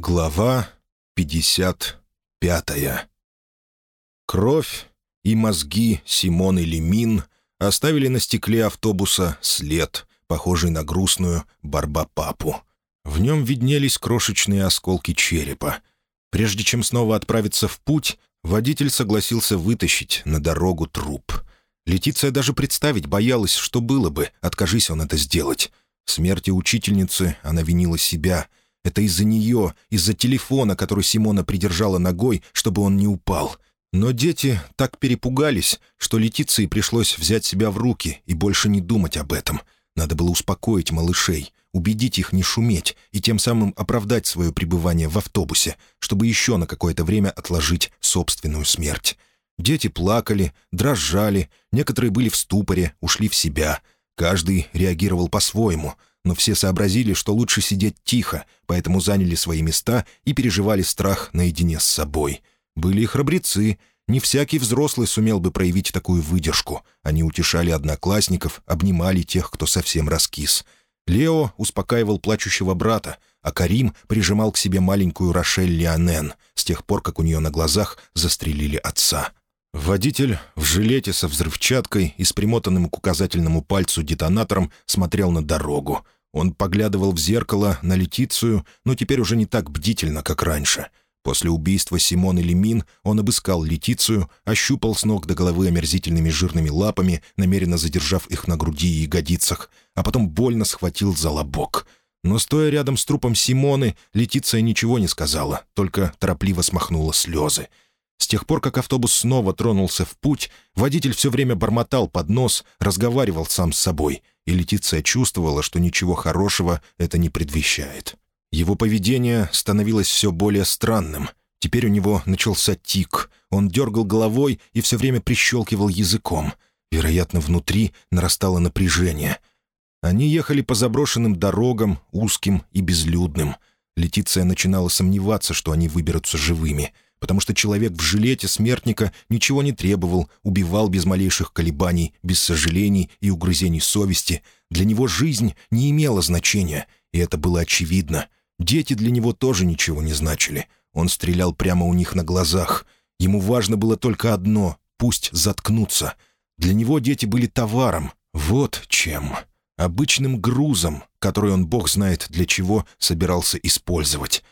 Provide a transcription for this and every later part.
Глава 55 Кровь и мозги Симоны Лемин оставили на стекле автобуса след, похожий на грустную барбапапу. В нем виднелись крошечные осколки черепа. Прежде чем снова отправиться в путь, водитель согласился вытащить на дорогу труп. Летиция даже представить боялась, что было бы, откажись он это сделать. В смерти учительницы она винила себя — это из-за нее, из-за телефона, который Симона придержала ногой, чтобы он не упал. Но дети так перепугались, что Летиции пришлось взять себя в руки и больше не думать об этом. Надо было успокоить малышей, убедить их не шуметь и тем самым оправдать свое пребывание в автобусе, чтобы еще на какое-то время отложить собственную смерть. Дети плакали, дрожали, некоторые были в ступоре, ушли в себя. Каждый реагировал по-своему — но все сообразили, что лучше сидеть тихо, поэтому заняли свои места и переживали страх наедине с собой. Были и храбрецы. Не всякий взрослый сумел бы проявить такую выдержку. Они утешали одноклассников, обнимали тех, кто совсем раскис. Лео успокаивал плачущего брата, а Карим прижимал к себе маленькую Рошель Леонен с тех пор, как у нее на глазах застрелили отца. Водитель в жилете со взрывчаткой и с примотанным к указательному пальцу детонатором смотрел на дорогу — он поглядывал в зеркало на Летицию, но теперь уже не так бдительно, как раньше. После убийства Симоны Лемин он обыскал Летицию, ощупал с ног до головы омерзительными жирными лапами, намеренно задержав их на груди и ягодицах, а потом больно схватил за лобок. Но, стоя рядом с трупом Симоны, Летиция ничего не сказала, только торопливо смахнула слезы. С тех пор, как автобус снова тронулся в путь, водитель все время бормотал под нос, разговаривал сам с собой — и Летиция чувствовала, что ничего хорошего это не предвещает. Его поведение становилось все более странным. Теперь у него начался тик. Он дергал головой и все время прищелкивал языком. Вероятно, внутри нарастало напряжение. Они ехали по заброшенным дорогам, узким и безлюдным. Летиция начинала сомневаться, что они выберутся живыми — потому что человек в жилете смертника ничего не требовал, убивал без малейших колебаний, без сожалений и угрызений совести. Для него жизнь не имела значения, и это было очевидно. Дети для него тоже ничего не значили. Он стрелял прямо у них на глазах. Ему важно было только одно — пусть заткнутся. Для него дети были товаром. Вот чем. Обычным грузом, который он, бог знает для чего, собирался использовать.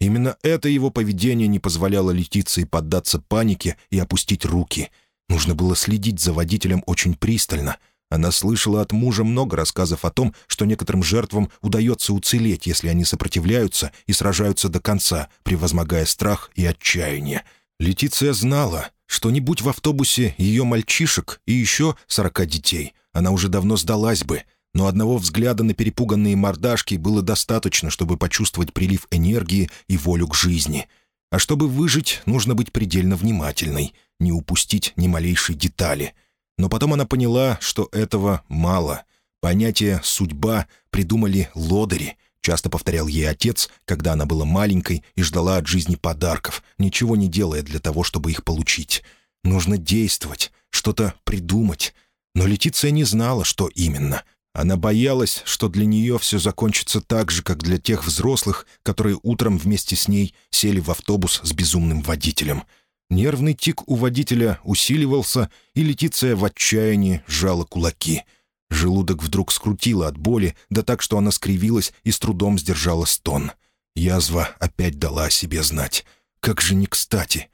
Именно это его поведение не позволяло Летиции поддаться панике и опустить руки. Нужно было следить за водителем очень пристально. Она слышала от мужа много рассказов о том, что некоторым жертвам удается уцелеть, если они сопротивляются и сражаются до конца, превозмогая страх и отчаяние. Летиция знала, что не будь в автобусе ее мальчишек и еще сорока детей, она уже давно сдалась бы — но одного взгляда на перепуганные мордашки было достаточно, чтобы почувствовать прилив энергии и волю к жизни. А чтобы выжить, нужно быть предельно внимательной, не упустить ни малейшей детали. Но потом она поняла, что этого мало. Понятие «судьба» придумали лодыри, часто повторял ей отец, когда она была маленькой и ждала от жизни подарков, ничего не делая для того, чтобы их получить. Нужно действовать, что-то придумать. Но Летиция не знала, что именно. Она боялась, что для нее все закончится так же, как для тех взрослых, которые утром вместе с ней сели в автобус с безумным водителем. Нервный тик у водителя усиливался, и Летиция в отчаянии сжала кулаки. Желудок вдруг скрутило от боли, да так, что она скривилась и с трудом сдержала стон. Язва опять дала о себе знать. Как же не кстати!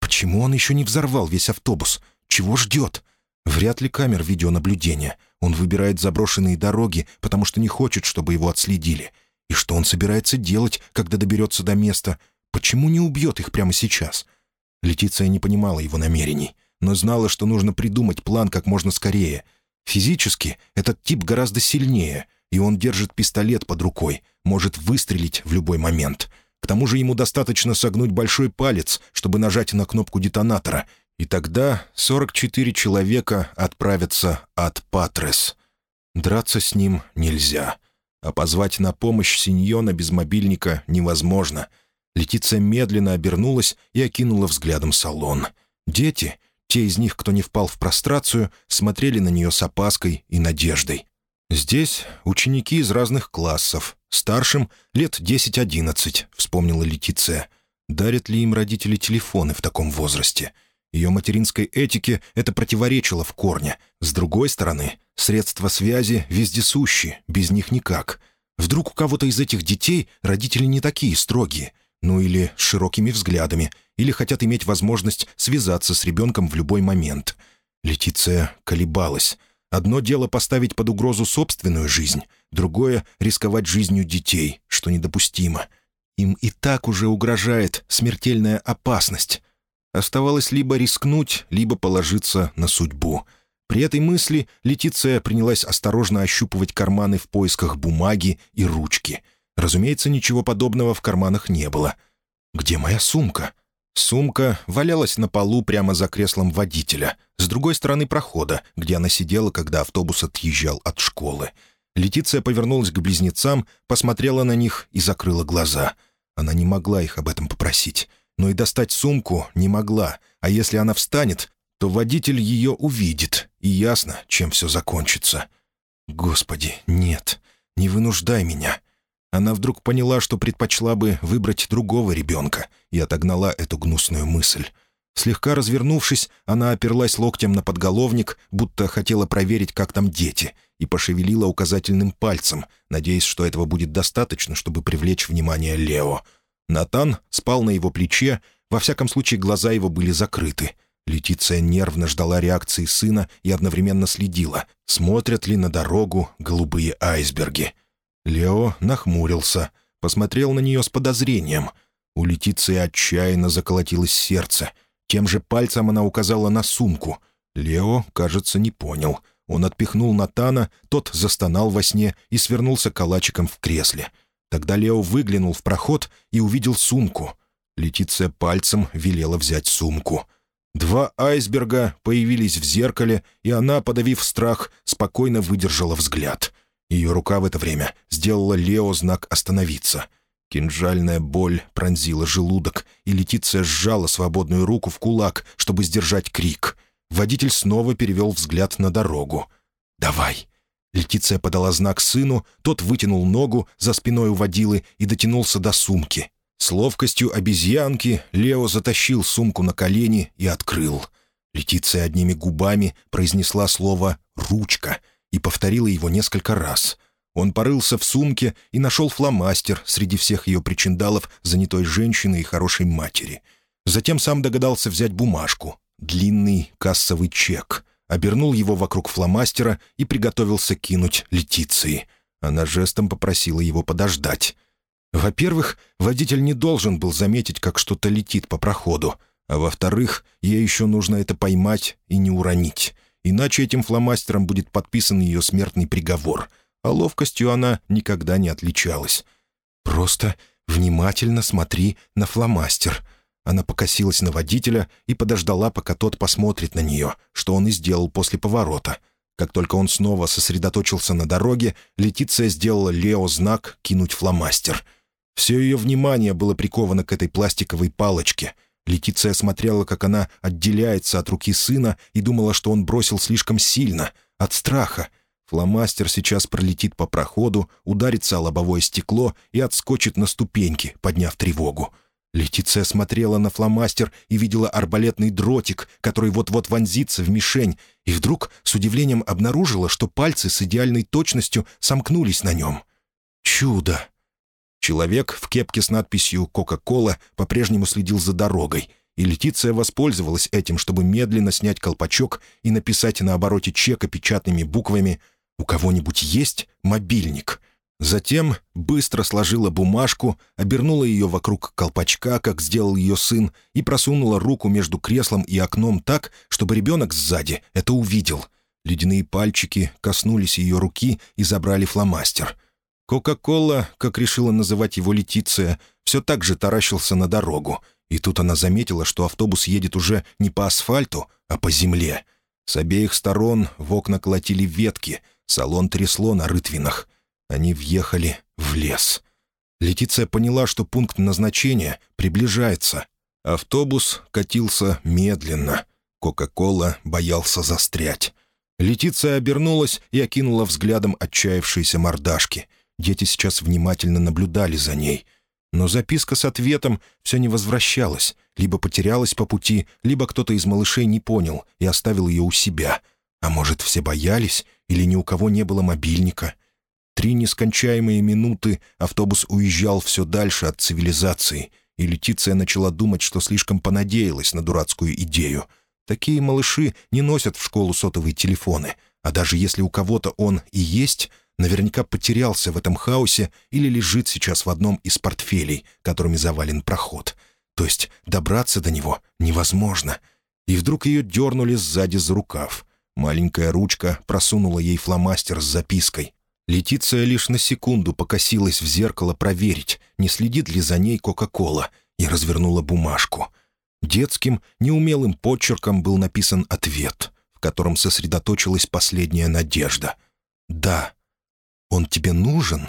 Почему он еще не взорвал весь автобус? Чего ждет? Вряд ли камер видеонаблюдения — он выбирает заброшенные дороги, потому что не хочет, чтобы его отследили. И что он собирается делать, когда доберется до места? Почему не убьет их прямо сейчас? Летиция не понимала его намерений, но знала, что нужно придумать план как можно скорее. Физически этот тип гораздо сильнее, и он держит пистолет под рукой, может выстрелить в любой момент. К тому же ему достаточно согнуть большой палец, чтобы нажать на кнопку детонатора, и тогда 44 человека отправятся от Патрес. Драться с ним нельзя. А позвать на помощь Синьона без мобильника невозможно. Летиция медленно обернулась и окинула взглядом салон. Дети, те из них, кто не впал в прострацию, смотрели на нее с опаской и надеждой. «Здесь ученики из разных классов. Старшим — лет 10-11», — вспомнила Летиция. «Дарят ли им родители телефоны в таком возрасте?» Ее материнской этике это противоречило в корне. С другой стороны, средства связи вездесущи, без них никак. Вдруг у кого-то из этих детей родители не такие строгие, ну или с широкими взглядами, или хотят иметь возможность связаться с ребенком в любой момент. Летиция колебалась. Одно дело поставить под угрозу собственную жизнь, другое — рисковать жизнью детей, что недопустимо. Им и так уже угрожает смертельная опасность. Оставалось либо рискнуть, либо положиться на судьбу. При этой мысли Летиция принялась осторожно ощупывать карманы в поисках бумаги и ручки. Разумеется, ничего подобного в карманах не было. «Где моя сумка?» Сумка валялась на полу прямо за креслом водителя, с другой стороны прохода, где она сидела, когда автобус отъезжал от школы. Летиция повернулась к близнецам, посмотрела на них и закрыла глаза. Она не могла их об этом попросить но и достать сумку не могла, а если она встанет, то водитель ее увидит, и ясно, чем все закончится. «Господи, нет, не вынуждай меня». Она вдруг поняла, что предпочла бы выбрать другого ребенка, и отогнала эту гнусную мысль. Слегка развернувшись, она оперлась локтем на подголовник, будто хотела проверить, как там дети, и пошевелила указательным пальцем, надеясь, что этого будет достаточно, чтобы привлечь внимание Лео — Натан спал на его плече, во всяком случае глаза его были закрыты. Летиция нервно ждала реакции сына и одновременно следила, смотрят ли на дорогу голубые айсберги. Лео нахмурился, посмотрел на нее с подозрением. У Летиции отчаянно заколотилось сердце. Тем же пальцем она указала на сумку. Лео, кажется, не понял. Он отпихнул Натана, тот застонал во сне и свернулся калачиком в кресле — Тогда Лео выглянул в проход и увидел сумку. Летиция пальцем велела взять сумку. Два айсберга появились в зеркале, и она, подавив страх, спокойно выдержала взгляд. Ее рука в это время сделала Лео знак «Остановиться». Кинжальная боль пронзила желудок, и Летиция сжала свободную руку в кулак, чтобы сдержать крик. Водитель снова перевел взгляд на дорогу. «Давай, Летиция подала знак сыну, тот вытянул ногу за спиной у водилы и дотянулся до сумки. С ловкостью обезьянки Лео затащил сумку на колени и открыл. Летиция одними губами произнесла слово «ручка» и повторила его несколько раз. Он порылся в сумке и нашел фломастер среди всех ее причиндалов занятой женщины и хорошей матери. Затем сам догадался взять бумажку, длинный кассовый чек — обернул его вокруг фломастера и приготовился кинуть Летиции. Она жестом попросила его подождать. Во-первых, водитель не должен был заметить, как что-то летит по проходу, а во-вторых, ей еще нужно это поймать и не уронить. Иначе этим фломастером будет подписан ее смертный приговор, а ловкостью она никогда не отличалась. «Просто внимательно смотри на фломастер», она покосилась на водителя и подождала, пока тот посмотрит на нее, что он и сделал после поворота. Как только он снова сосредоточился на дороге, Летиция сделала Лео знак «кинуть фломастер». Все ее внимание было приковано к этой пластиковой палочке. Летиция смотрела, как она отделяется от руки сына, и думала, что он бросил слишком сильно, от страха. Фломастер сейчас пролетит по проходу, ударится о лобовое стекло и отскочит на ступеньки, подняв тревогу. Летиция смотрела на фломастер и видела арбалетный дротик, который вот-вот вонзится в мишень, и вдруг с удивлением обнаружила, что пальцы с идеальной точностью сомкнулись на нем. Чудо! Человек в кепке с надписью «Кока-кола» по-прежнему следил за дорогой, и Летиция воспользовалась этим, чтобы медленно снять колпачок и написать на обороте чека печатными буквами «У кого-нибудь есть мобильник?» Затем быстро сложила бумажку, обернула ее вокруг колпачка, как сделал ее сын, и просунула руку между креслом и окном так, чтобы ребенок сзади это увидел. Ледяные пальчики коснулись ее руки и забрали фломастер. Кока-кола, как решила называть его Летиция, все так же таращился на дорогу, и тут она заметила, что автобус едет уже не по асфальту, а по земле. С обеих сторон в окна колотили ветки, салон трясло на рытвинах — они въехали в лес. Летиция поняла, что пункт назначения приближается. Автобус катился медленно. Кока-кола боялся застрять. Летиция обернулась и окинула взглядом отчаявшиеся мордашки. Дети сейчас внимательно наблюдали за ней. Но записка с ответом все не возвращалась. Либо потерялась по пути, либо кто-то из малышей не понял и оставил ее у себя. А может, все боялись, или ни у кого не было мобильника? Три нескончаемые минуты автобус уезжал все дальше от цивилизации, и Летиция начала думать, что слишком понадеялась на дурацкую идею. Такие малыши не носят в школу сотовые телефоны, а даже если у кого-то он и есть, наверняка потерялся в этом хаосе или лежит сейчас в одном из портфелей, которыми завален проход. То есть добраться до него невозможно. И вдруг ее дернули сзади за рукав. Маленькая ручка просунула ей фломастер с запиской. Летиция лишь на секунду покосилась в зеркало проверить, не следит ли за ней Кока-Кола, и развернула бумажку. Детским, неумелым почерком был написан ответ, в котором сосредоточилась последняя надежда. «Да, он тебе нужен?»